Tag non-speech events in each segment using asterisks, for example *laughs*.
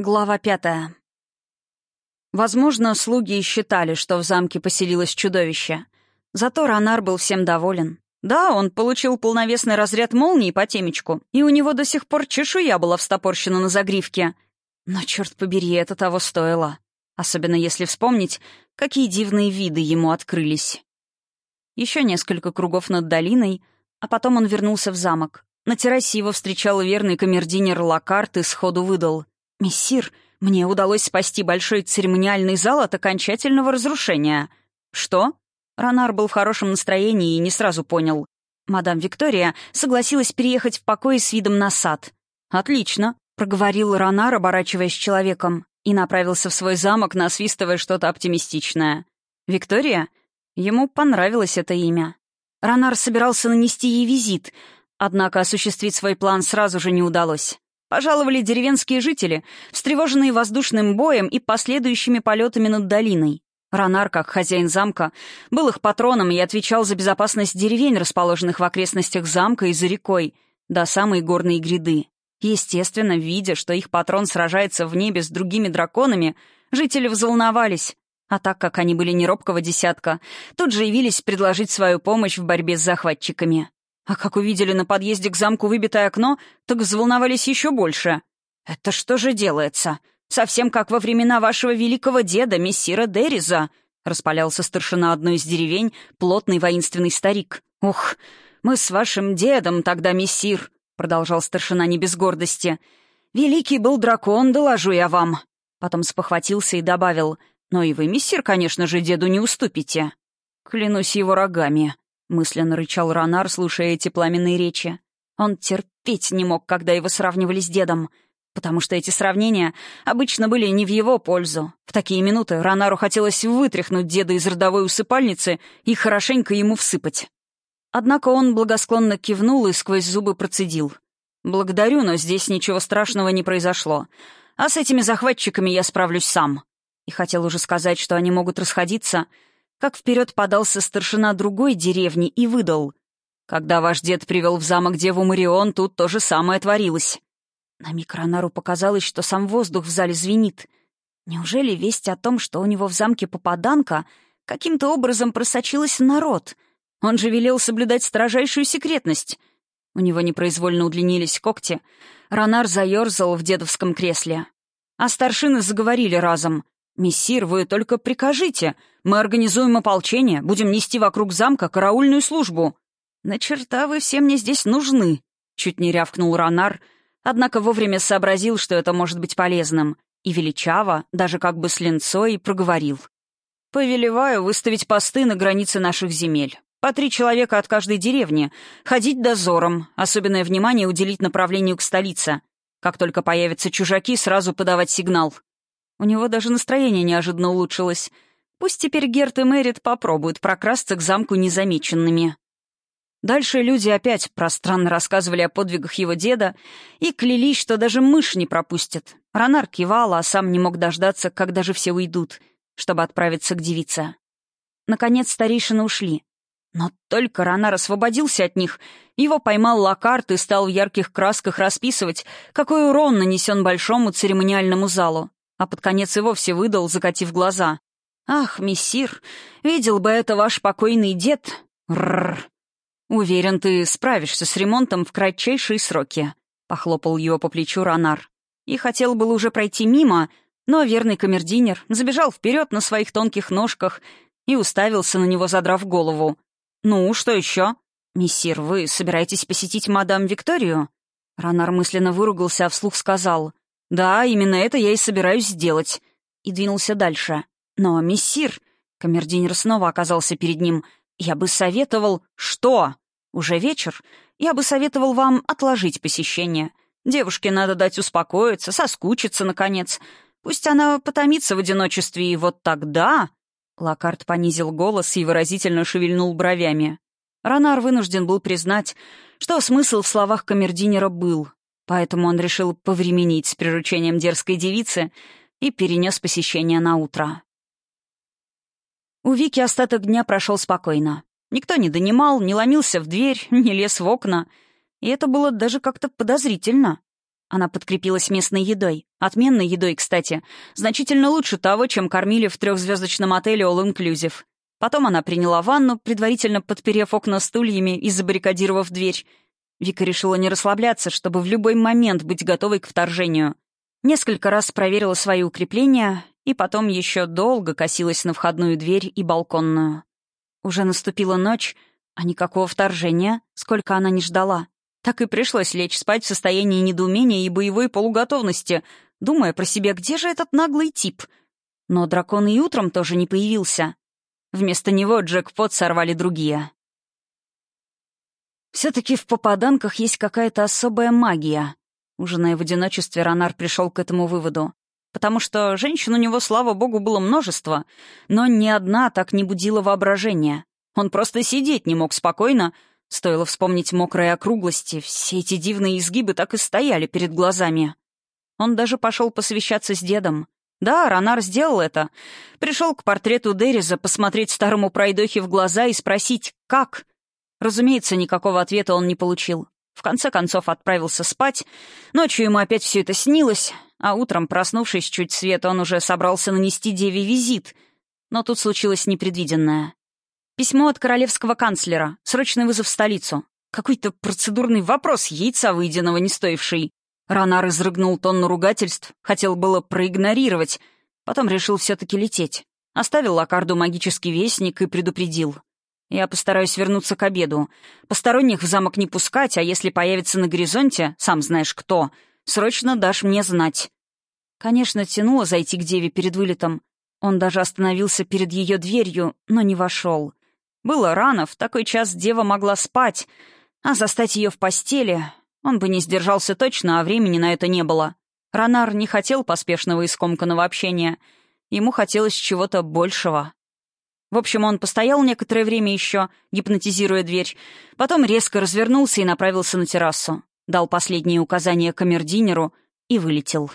Глава пятая. Возможно, слуги и считали, что в замке поселилось чудовище. Зато Ронар был всем доволен. Да, он получил полновесный разряд молнии по темечку, и у него до сих пор чешуя была встопорщена на загривке. Но, черт побери, это того стоило. Особенно если вспомнить, какие дивные виды ему открылись. Еще несколько кругов над долиной, а потом он вернулся в замок. На террасе его встречал верный камердинер Лакарт и сходу выдал — «Мессир, мне удалось спасти большой церемониальный зал от окончательного разрушения». «Что?» Ронар был в хорошем настроении и не сразу понял. Мадам Виктория согласилась переехать в покой с видом на сад. «Отлично», — проговорил Ронар, оборачиваясь человеком, и направился в свой замок, насвистывая что-то оптимистичное. «Виктория?» Ему понравилось это имя. Ронар собирался нанести ей визит, однако осуществить свой план сразу же не удалось. Пожаловали деревенские жители, встревоженные воздушным боем и последующими полетами над долиной. Ронар, как хозяин замка, был их патроном и отвечал за безопасность деревень, расположенных в окрестностях замка и за рекой, до самой горной гряды. Естественно, видя, что их патрон сражается в небе с другими драконами, жители взволновались. А так как они были не робкого десятка, тут же явились предложить свою помощь в борьбе с захватчиками. А как увидели на подъезде к замку выбитое окно, так взволновались еще больше. «Это что же делается? Совсем как во времена вашего великого деда, мессира Дериза», — распалялся старшина одной из деревень, плотный воинственный старик. «Ух, мы с вашим дедом тогда, мессир», — продолжал старшина не без гордости. «Великий был дракон, доложу я вам». Потом спохватился и добавил. «Но и вы, мессир, конечно же, деду не уступите». «Клянусь его рогами», — мысленно рычал Ронар, слушая эти пламенные речи. Он терпеть не мог, когда его сравнивали с дедом, потому что эти сравнения обычно были не в его пользу. В такие минуты Ронару хотелось вытряхнуть деда из родовой усыпальницы и хорошенько ему всыпать. Однако он благосклонно кивнул и сквозь зубы процедил. «Благодарю, но здесь ничего страшного не произошло. А с этими захватчиками я справлюсь сам». И хотел уже сказать, что они могут расходиться, — как вперед подался старшина другой деревни и выдал. «Когда ваш дед привел в замок деву Марион, тут то же самое творилось». На миг Ронару показалось, что сам воздух в зале звенит. Неужели весть о том, что у него в замке попаданка, каким-то образом просочилась в народ? Он же велел соблюдать строжайшую секретность. У него непроизвольно удлинились когти. Ронар заерзал в дедовском кресле. А старшины заговорили разом. «Мессир, вы только прикажите. Мы организуем ополчение, будем нести вокруг замка караульную службу». «На черта вы все мне здесь нужны», — чуть не рявкнул Ронар, однако вовремя сообразил, что это может быть полезным, и величаво, даже как бы с линцой, проговорил. «Повелеваю выставить посты на границе наших земель. По три человека от каждой деревни. Ходить дозором, особенное внимание уделить направлению к столице. Как только появятся чужаки, сразу подавать сигнал. У него даже настроение неожиданно улучшилось. Пусть теперь Герт и Мэрит попробуют прокрасться к замку незамеченными. Дальше люди опять пространно рассказывали о подвигах его деда и клялись, что даже мышь не пропустят. Ронар кивал, а сам не мог дождаться, когда же все уйдут, чтобы отправиться к девице. Наконец старейшины ушли. Но только Ронар освободился от них, его поймал Лакарт и стал в ярких красках расписывать, какой урон нанесен большому церемониальному залу а под конец и вовсе выдал, закатив глаза. «Ах, мессир, видел бы это ваш покойный дед!» «Рррр! Уверен, ты справишься с ремонтом в кратчайшие сроки», — похлопал его по плечу Ронар. И хотел был уже пройти мимо, но верный камердинер забежал вперед на своих тонких ножках и уставился на него, задрав голову. «Ну, что еще?» «Мессир, вы собираетесь посетить мадам Викторию?» Ронар мысленно выругался, а вслух сказал — «Да, именно это я и собираюсь сделать». И двинулся дальше. «Но, мессир...» Камердинер снова оказался перед ним. «Я бы советовал...» «Что?» «Уже вечер. Я бы советовал вам отложить посещение. Девушке надо дать успокоиться, соскучиться, наконец. Пусть она потомится в одиночестве, и вот тогда...» Лакарт понизил голос и выразительно шевельнул бровями. Ронар вынужден был признать, что смысл в словах камердинера был, Поэтому он решил повременить с приручением дерзкой девицы и перенес посещение на утро. У Вики остаток дня прошел спокойно. Никто не донимал, не ломился в дверь, *laughs* не лез в окна. И это было даже как-то подозрительно. Она подкрепилась местной едой. Отменной едой, кстати. Значительно лучше того, чем кормили в трехзвездочном отеле All Inclusive. Потом она приняла ванну, предварительно подперев окна стульями и забаррикадировав дверь. Вика решила не расслабляться, чтобы в любой момент быть готовой к вторжению. Несколько раз проверила свои укрепления и потом еще долго косилась на входную дверь и балконную. Уже наступила ночь, а никакого вторжения, сколько она не ждала. Так и пришлось лечь спать в состоянии недоумения и боевой полуготовности, думая про себя, где же этот наглый тип. Но дракон и утром тоже не появился. Вместо него джекпот сорвали другие. Все-таки в попаданках есть какая-то особая магия. Ужиная в одиночестве, Ронар пришел к этому выводу. Потому что женщин у него, слава богу, было множество, но ни одна так не будила воображение. Он просто сидеть не мог спокойно, стоило вспомнить мокрые округлости, все эти дивные изгибы так и стояли перед глазами. Он даже пошел посвящаться с дедом. Да, Ронар сделал это. Пришел к портрету Дереза посмотреть старому пройдохе в глаза и спросить «как?». Разумеется, никакого ответа он не получил. В конце концов отправился спать. Ночью ему опять все это снилось, а утром, проснувшись чуть свет, он уже собрался нанести Деве визит. Но тут случилось непредвиденное. Письмо от королевского канцлера, срочный вызов в столицу. Какой-то процедурный вопрос, яйца выеденного не стоивший. Ранар изрыгнул тонну ругательств, хотел было проигнорировать, потом решил все-таки лететь. Оставил Лакарду магический вестник и предупредил. Я постараюсь вернуться к обеду. Посторонних в замок не пускать, а если появится на горизонте, сам знаешь кто, срочно дашь мне знать». Конечно, тянуло зайти к деве перед вылетом. Он даже остановился перед ее дверью, но не вошел. Было рано, в такой час дева могла спать, а застать ее в постели... Он бы не сдержался точно, а времени на это не было. Ронар не хотел поспешного и скомканного общения. Ему хотелось чего-то большего. В общем, он постоял некоторое время еще, гипнотизируя дверь, потом резко развернулся и направился на террасу, дал последние указания камердинеру и вылетел.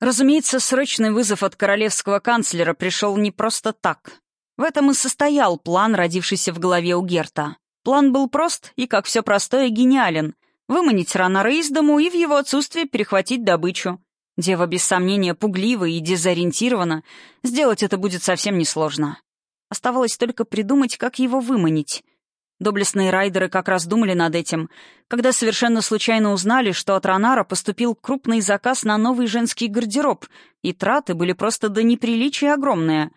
Разумеется, срочный вызов от королевского канцлера пришел не просто так. В этом и состоял план, родившийся в голове у Герта. План был прост и, как все простое, гениален. Выманить Ранара из дому и в его отсутствие перехватить добычу. Дева без сомнения пуглива и дезориентирована. Сделать это будет совсем несложно. Оставалось только придумать, как его выманить. Доблестные райдеры как раз думали над этим, когда совершенно случайно узнали, что от Ронара поступил крупный заказ на новый женский гардероб, и траты были просто до неприличия огромные.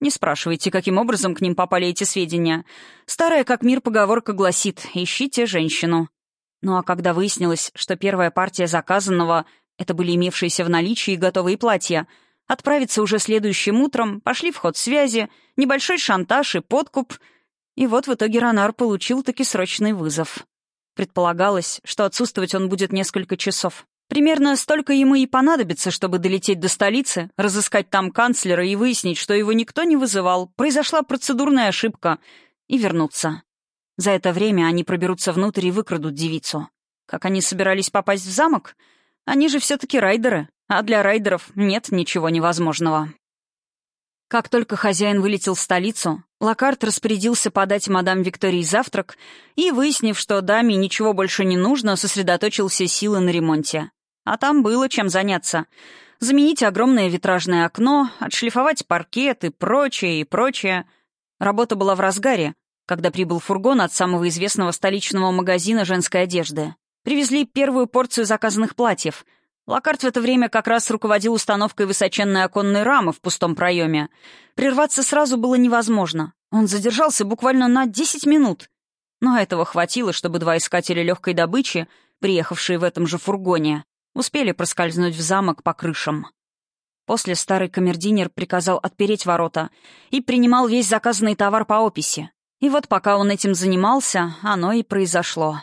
Не спрашивайте, каким образом к ним попали эти сведения. Старая как мир поговорка гласит «ищите женщину». Ну а когда выяснилось, что первая партия заказанного это были имевшиеся в наличии готовые платья. Отправиться уже следующим утром, пошли в ход связи, небольшой шантаж и подкуп. И вот в итоге Ронар получил таки срочный вызов. Предполагалось, что отсутствовать он будет несколько часов. Примерно столько ему и понадобится, чтобы долететь до столицы, разыскать там канцлера и выяснить, что его никто не вызывал, произошла процедурная ошибка, и вернуться. За это время они проберутся внутрь и выкрадут девицу. Как они собирались попасть в замок — они же все-таки райдеры, а для райдеров нет ничего невозможного. Как только хозяин вылетел в столицу, Локарт распорядился подать мадам Виктории завтрак и, выяснив, что даме ничего больше не нужно, сосредоточил все силы на ремонте. А там было чем заняться. Заменить огромное витражное окно, отшлифовать паркет и прочее, и прочее. Работа была в разгаре, когда прибыл фургон от самого известного столичного магазина женской одежды. Привезли первую порцию заказанных платьев. Локарт в это время как раз руководил установкой высоченной оконной рамы в пустом проеме. Прерваться сразу было невозможно. Он задержался буквально на 10 минут. Но этого хватило, чтобы два искателя легкой добычи, приехавшие в этом же фургоне, успели проскользнуть в замок по крышам. После старый камердинер приказал отпереть ворота и принимал весь заказанный товар по описи. И вот пока он этим занимался, оно и произошло.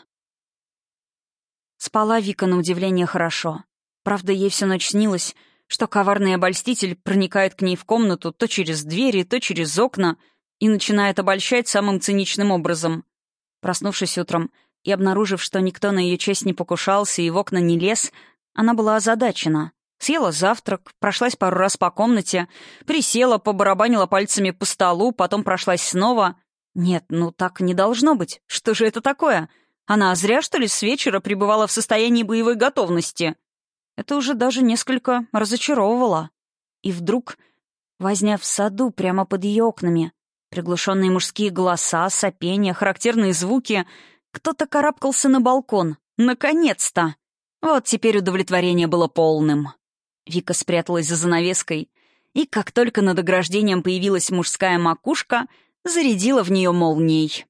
Спала Вика на удивление хорошо. Правда, ей всю ночь снилось, что коварный обольститель проникает к ней в комнату то через двери, то через окна и начинает обольщать самым циничным образом. Проснувшись утром и обнаружив, что никто на ее честь не покушался и в окна не лез, она была озадачена. Съела завтрак, прошлась пару раз по комнате, присела, побарабанила пальцами по столу, потом прошлась снова. Нет, ну так не должно быть. Что же это такое? Она зря, что ли, с вечера пребывала в состоянии боевой готовности? Это уже даже несколько разочаровывало. И вдруг возня в саду прямо под ее окнами. Приглушенные мужские голоса, сопения, характерные звуки. Кто-то карабкался на балкон. Наконец-то! Вот теперь удовлетворение было полным. Вика спряталась за занавеской, и как только над ограждением появилась мужская макушка, зарядила в нее молнией.